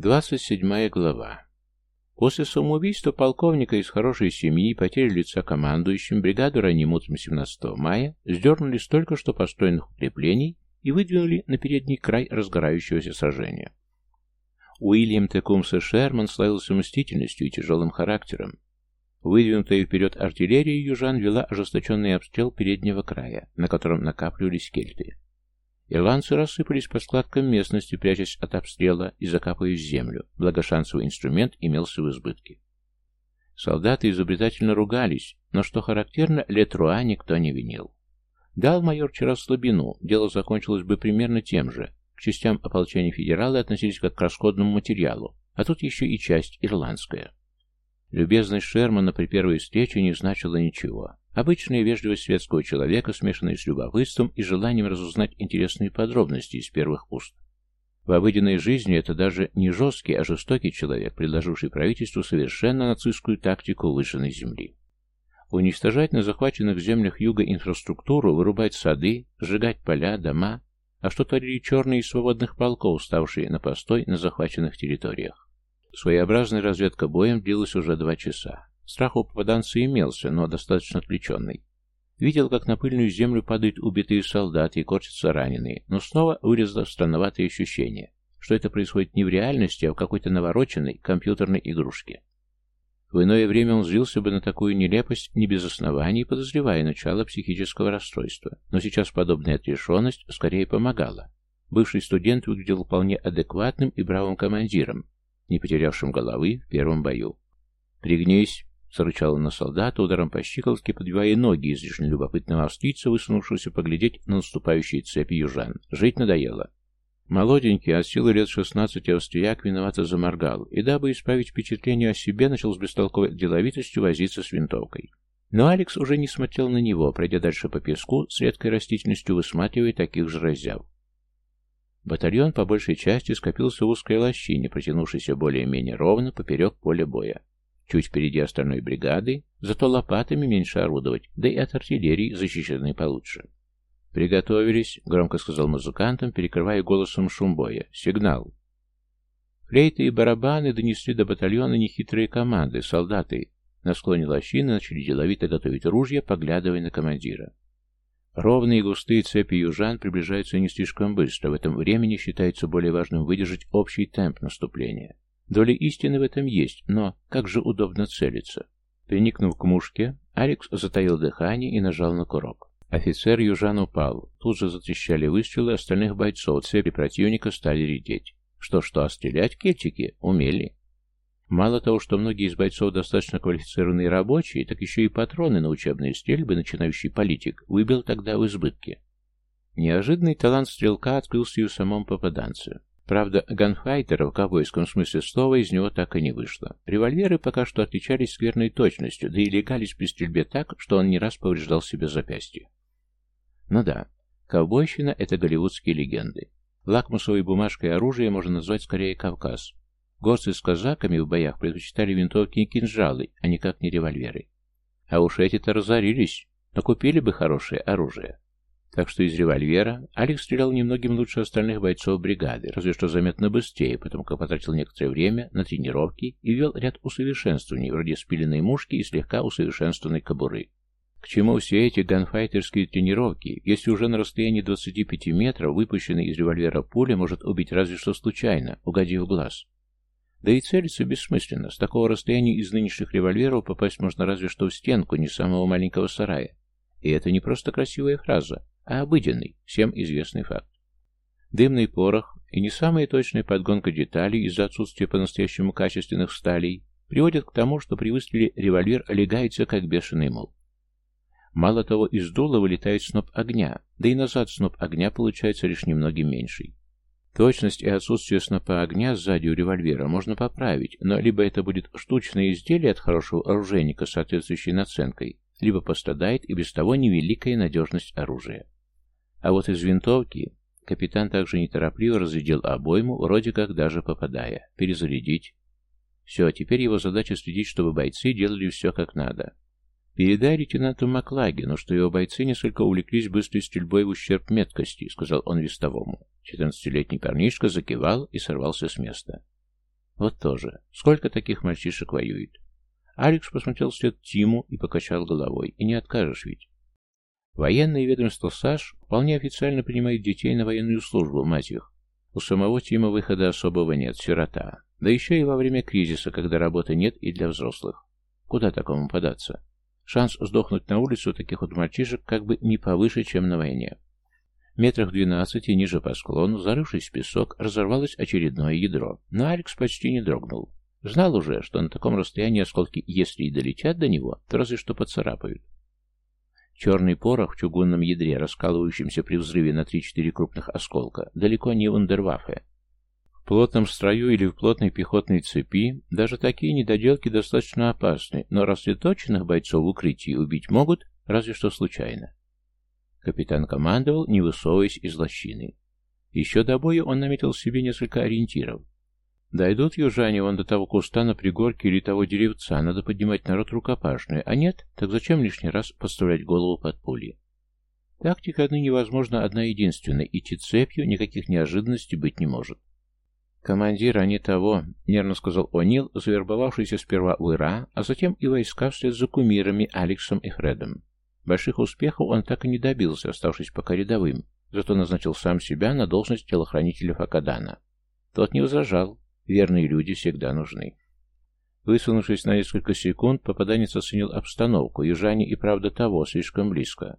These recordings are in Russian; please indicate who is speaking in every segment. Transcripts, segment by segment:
Speaker 1: 27 глава. После самоубийства полковника из хорошей семьи и потери лица командующим бригаду ранним утром 17 мая сдернули столько что построенных укреплений и выдвинули на передний край разгорающегося сражения. Уильям Текумса Шерман славился мстительностью и тяжелым характером. Выдвинутая вперед артиллерия южан вела ожесточенный обстрел переднего края, на котором накапливались кельты. Ирландцы рассыпались по складкам местности, прячась от обстрела и закапываясь в землю, благо шансовый инструмент имелся в избытке. Солдаты изобретательно ругались, но, что характерно, Летруа никто не винил. Дал майор вчера слабину, дело закончилось бы примерно тем же. К частям ополчения федералы относились как к расходному материалу, а тут еще и часть ирландская. Любезность Шермана при первой встрече не значила ничего. Обычная вежливость светского человека, смешанная с любопытством и желанием разузнать интересные подробности из первых уст. В обыденной жизни это даже не жесткий, а жестокий человек, предложивший правительству совершенно нацистскую тактику выжженной земли. Уничтожать на захваченных землях юга инфраструктуру, вырубать сады, сжигать поля, дома, а что творили черные из свободных полков, ставшие на постой на захваченных территориях. Своеобразная разведка боем длилась уже два часа. Страх у попаданца имелся, но достаточно отвлеченный. Видел, как на пыльную землю падают убитые солдаты и корчатся раненые, но снова вырезало странноватое ощущение, что это происходит не в реальности, а в какой-то навороченной компьютерной игрушке. В иное время он злился бы на такую нелепость не без оснований, подозревая начало психического расстройства, но сейчас подобная отрешенность скорее помогала. Бывший студент выглядел вполне адекватным и бравым командиром, не потерявшим головы в первом бою. «Пригнись!» Зарычал он на солдата, ударом по щиколотке подбивая ноги излишне любопытного австрийца, высунувшегося поглядеть на наступающие цепи южан. Жить надоело. Молоденький, от силы лет шестнадцати австрияк виновато заморгал, и дабы исправить впечатление о себе, начал с бестолковой деловитостью возиться с винтовкой. Но Алекс уже не смотрел на него, пройдя дальше по песку, с редкой растительностью высматривая таких же разяв. Батальон по большей части скопился в узкой лощине, протянувшейся более-менее ровно поперек поля боя. Чуть впереди остальной бригады, зато лопатами меньше орудовать, да и от артиллерии защищены получше. «Приготовились», — громко сказал музыкантам, перекрывая голосом шум боя. «Сигнал». Флейты и барабаны донесли до батальона нехитрые команды, солдаты. На склоне лощины начали деловито готовить ружья, поглядывая на командира. Ровные и густые цепи южан приближаются не слишком быстро. В этом времени считается более важным выдержать общий темп наступления. Доля истины в этом есть, но как же удобно целиться. Приникнув к мушке, Алекс затаил дыхание и нажал на курок. Офицер южан упал. Тут же затрещали выстрелы остальных бойцов, цепи противника стали редеть. Что-что, а стрелять кельтики умели. Мало того, что многие из бойцов достаточно квалифицированные рабочие, так еще и патроны на учебные стрельбы начинающий политик выбил тогда в избытке. Неожиданный талант стрелка открылся и у самом попаданце. Правда, ганфайтера в ковбойском смысле слова из него так и не вышло. Револьверы пока что отличались скверной точностью, да и легались при стрельбе так, что он не раз повреждал себе запястье. Ну да, ковбойщина — это голливудские легенды. Лакмусовой бумажкой оружия можно назвать скорее Кавказ. Горцы с казаками в боях предпочитали винтовки и кинжалы, а никак не револьверы. А уж эти-то разорились, но купили бы хорошее оружие. Так что из револьвера Алекс стрелял немногим лучше остальных бойцов бригады, разве что заметно быстрее, потому как потратил некоторое время на тренировки и вел ряд усовершенствований, вроде спиленной мушки и слегка усовершенствованной кобуры. К чему все эти ганфайтерские тренировки, если уже на расстоянии 25 метров выпущенный из револьвера пуля может убить разве что случайно, угодив в глаз? Да и целиться бессмысленно. С такого расстояния из нынешних револьверов попасть можно разве что в стенку не самого маленького сарая. И это не просто красивая фраза, а обыденный, всем известный факт. Дымный порох и не самая точная подгонка деталей из-за отсутствия по-настоящему качественных сталей приводят к тому, что при выстреле револьвер олегается как бешеный мол. Мало того, из дула вылетает сноп огня, да и назад сноп огня получается лишь немногим меньший. Точность и отсутствие снопа огня сзади у револьвера можно поправить, но либо это будет штучное изделие от хорошего оружейника с соответствующей наценкой, либо пострадает и без того невеликая надежность оружия. А вот из винтовки капитан также неторопливо разрядил обойму, вроде как даже попадая. Перезарядить. Все, теперь его задача следить, чтобы бойцы делали все как надо. «Передай лейтенанту Маклагину, что его бойцы несколько увлеклись быстрой стрельбой в ущерб меткости», — сказал он вестовому. Четырнадцатилетний парнишка закивал и сорвался с места. Вот тоже. Сколько таких мальчишек воюет? Алекс посмотрел вслед Тиму и покачал головой. И не откажешь ведь. Военное ведомство САШ вполне официально принимает детей на военную службу, мать их. У самого Тима выхода особого нет, сирота. Да еще и во время кризиса, когда работы нет и для взрослых. Куда такому податься? Шанс сдохнуть на улице у таких вот мальчишек как бы не повыше, чем на войне. Метрах двенадцати ниже по склону, зарывшись в песок, разорвалось очередное ядро, но Алекс почти не дрогнул. Знал уже, что на таком расстоянии осколки, если и долетят до него, то разве что поцарапают. Черный порох в чугунном ядре, раскалывающемся при взрыве на 3-4 крупных осколка, далеко не вундерваффе. В плотном строю или в плотной пехотной цепи даже такие недоделки достаточно опасны, но рассредоточенных бойцов в укрытии убить могут, разве что случайно. Капитан командовал, не высовываясь из лощины. Еще до боя он наметил себе несколько ориентиров. Дойдут южане вон до того куста на пригорке или того деревца, надо поднимать народ рукопашную, а нет, так зачем лишний раз подставлять голову под пули? Тактика ныне, возможно, одна единственная, идти цепью, никаких неожиданностей быть не может. «Командир, а не того», — нервно сказал О'Нил, завербовавшийся сперва в Ира, а затем и войска вслед за кумирами Алексом и Фредом. Больших успехов он так и не добился, оставшись пока рядовым, зато назначил сам себя на должность телохранителя Факадана. Тот не возражал, верные люди всегда нужны. Высунувшись на несколько секунд, попаданец оценил обстановку, южане и правда того, слишком близко.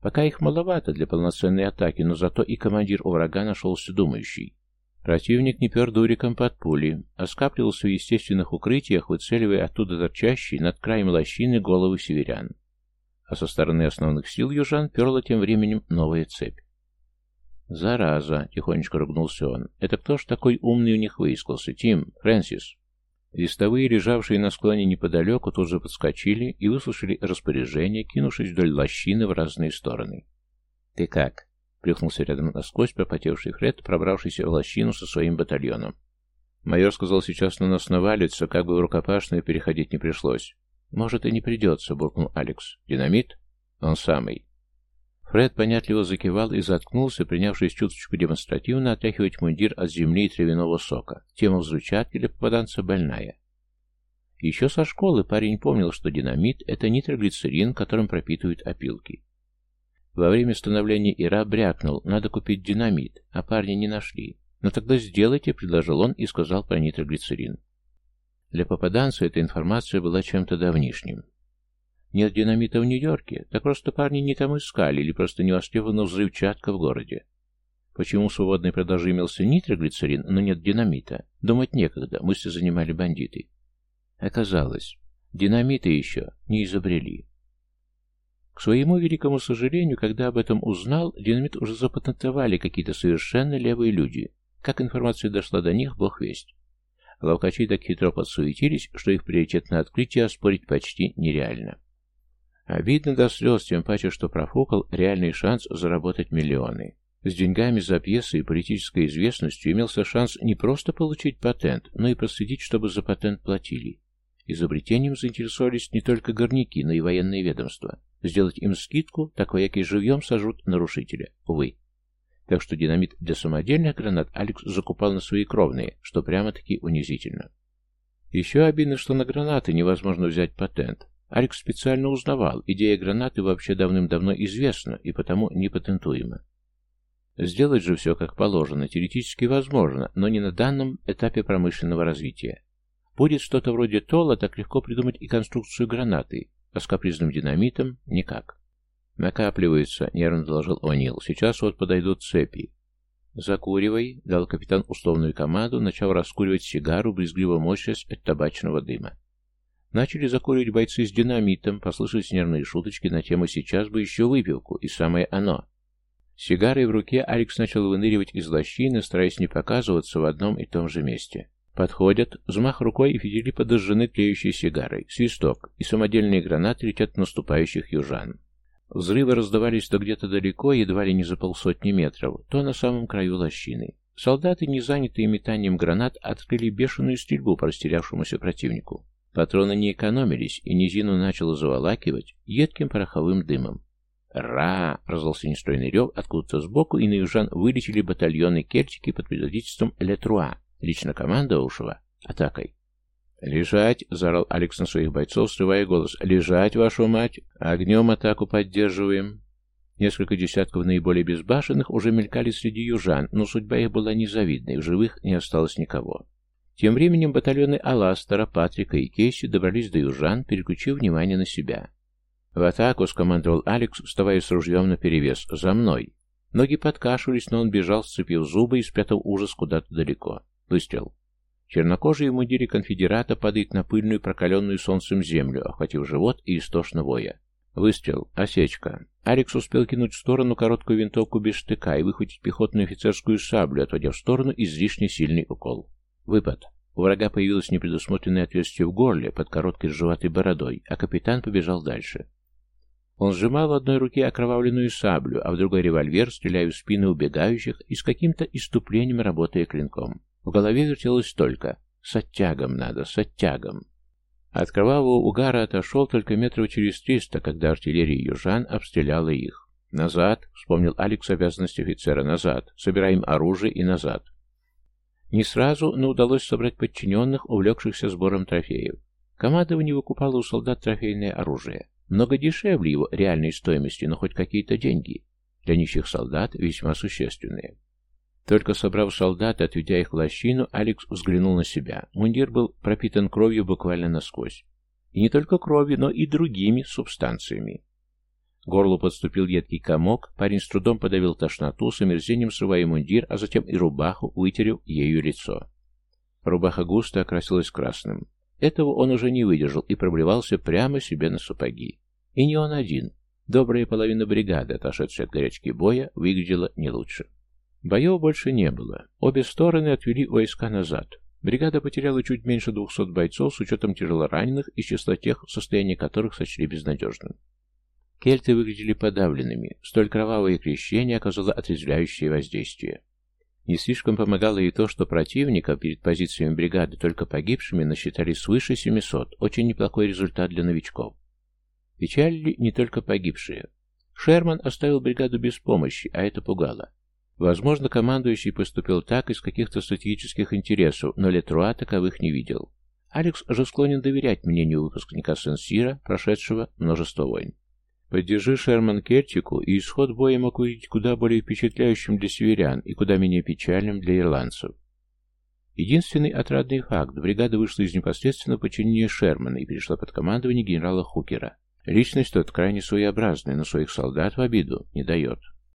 Speaker 1: Пока их маловато для полноценной атаки, но зато и командир у врага нашелся думающий. Противник не пер дуриком под пули, а скапливался в естественных укрытиях, выцеливая оттуда торчащие над краем лощины головы северян а со стороны основных сил южан перла тем временем новая цепь. «Зараза!» — тихонечко ругнулся он. «Это кто ж такой умный у них выискался? Тим, Фрэнсис?» Листовые, лежавшие на склоне неподалеку, тут же подскочили и выслушали распоряжение, кинувшись вдоль лощины в разные стороны. «Ты как?» — плюхнулся рядом насквозь пропотевший Фред, пробравшийся в лощину со своим батальоном. Майор сказал, сейчас на нас навалится, как бы в рукопашную переходить не пришлось. «Может, и не придется», — буркнул Алекс. «Динамит?» «Он самый». Фред понятливо закивал и заткнулся, принявшись чуточку демонстративно отряхивать мундир от земли и травяного сока. Тема взрывчатки для попаданца больная. Еще со школы парень помнил, что динамит — это нитроглицерин, которым пропитывают опилки. Во время становления Ира брякнул, надо купить динамит, а парни не нашли. «Но тогда сделайте», — предложил он и сказал про нитроглицерин. Для попаданца эта информация была чем-то давнишним. Нет динамита в Нью-Йорке, так просто парни не там искали или просто не востребована взрывчатка в городе. Почему в свободной продаже имелся нитроглицерин, но нет динамита? Думать некогда, мысли занимали бандиты. Оказалось, динамиты еще не изобрели. К своему великому сожалению, когда об этом узнал, динамит уже запатентовали какие-то совершенно левые люди. Как информация дошла до них, бог весть. Ловкачи так хитро подсуетились, что их приоритетное открытие оспорить почти нереально. Обидно до слез, тем паче, что профукал реальный шанс заработать миллионы. С деньгами за пьесы и политической известностью имелся шанс не просто получить патент, но и проследить, чтобы за патент платили. Изобретением заинтересовались не только горняки, но и военные ведомства. Сделать им скидку, так вояки живьем сожрут нарушителя. Увы. Так что динамит для самодельных гранат Алекс закупал на свои кровные, что прямо-таки унизительно. Еще обидно, что на гранаты невозможно взять патент. Алекс специально узнавал, идея гранаты вообще давным-давно известна и потому непатентуема. Сделать же все как положено, теоретически возможно, но не на данном этапе промышленного развития. Будет что-то вроде ТОЛа, так легко придумать и конструкцию гранаты, а с капризным динамитом никак. «Накапливается», — нервно доложил О'Нил. «Сейчас вот подойдут цепи». «Закуривай», — дал капитан условную команду, начал раскуривать сигару, брезгливо морщась от табачного дыма. Начали закуривать бойцы с динамитом, послышались нервные шуточки на тему «сейчас бы еще выпивку» и самое оно. сигарой в руке Алекс начал выныривать из лощины, стараясь не показываться в одном и том же месте. Подходят, взмах рукой и фитили подожжены тлеющей сигарой, свисток, и самодельные гранаты летят в наступающих южан. Взрывы раздавались то где-то далеко, едва ли не за полсотни метров, то на самом краю лощины. Солдаты, не занятые метанием гранат, открыли бешеную стрельбу по растерявшемуся противнику. Патроны не экономились, и низину начало заволакивать едким пороховым дымом. «Ра!» — раздался нестройный рев откуда-то сбоку, и на южан вылетели батальоны кельтики под предводительством Летруа, лично командовавшего атакой. «Лежать!» — заорал Алекс на своих бойцов, срывая голос. «Лежать, вашу мать! Огнем атаку поддерживаем!» Несколько десятков наиболее безбашенных уже мелькали среди южан, но судьба их была незавидной, в живых не осталось никого. Тем временем батальоны Аластера, Патрика и Кейси добрались до южан, переключив внимание на себя. «В атаку!» — скомандовал Алекс, вставая с ружьем наперевес. «За мной!» Ноги подкашивались, но он бежал, сцепив зубы и спрятал ужас куда-то далеко. Выстрел. Чернокожий в конфедерата падает на пыльную, прокаленную солнцем землю, охватив живот и истошно воя. Выстрел. Осечка. Алекс успел кинуть в сторону короткую винтовку без штыка и выхватить пехотную офицерскую саблю, отводя в сторону излишне сильный укол. Выпад. У врага появилось непредусмотренное отверстие в горле под короткой сжеватой бородой, а капитан побежал дальше. Он сжимал в одной руке окровавленную саблю, а в другой револьвер, стреляя в спины убегающих и с каким-то иступлением работая клинком. В голове вертелось только «с оттягом надо, с оттягом». От кровавого угара отошел только метров через триста, когда артиллерия южан обстреляла их. «Назад!» — вспомнил Алекс обязанность офицера. «Назад! Собираем оружие и назад!» Не сразу, но удалось собрать подчиненных, увлекшихся сбором трофеев. Командование выкупало у солдат трофейное оружие. Много дешевле его реальной стоимости, но хоть какие-то деньги. Для нищих солдат весьма существенные. Только собрав солдат и отведя их в лощину, Алекс взглянул на себя. Мундир был пропитан кровью буквально насквозь. И не только кровью, но и другими субстанциями. Горлу подступил едкий комок, парень с трудом подавил тошноту, с омерзением срывая мундир, а затем и рубаху, вытерев ею лицо. Рубаха густо окрасилась красным. Этого он уже не выдержал и проблевался прямо себе на сапоги. И не он один. Добрая половина бригады, отошедшая от горячки боя, выглядела не лучше. Боев больше не было. Обе стороны отвели войска назад. Бригада потеряла чуть меньше двухсот бойцов с учетом тяжелораненых из числа тех, состояние которых сочли безнадежным. Кельты выглядели подавленными. Столь кровавое крещение оказало отрезвляющее воздействие. Не слишком помогало и то, что противника перед позициями бригады только погибшими насчитали свыше 700, очень неплохой результат для новичков. Печалили не только погибшие. Шерман оставил бригаду без помощи, а это пугало. Возможно, командующий поступил так из каких-то стратегических интересов, но Летруа таковых не видел. Алекс же склонен доверять мнению выпускника Сенсира, прошедшего множество войн. Поддержи Шерман Кертику, и исход боя мог выйти куда более впечатляющим для северян и куда менее печальным для ирландцев. Единственный отрадный факт – бригада вышла из непосредственного подчинения Шермана и перешла под командование генерала Хукера. Личность тот крайне своеобразная, но своих солдат в обиду не дает.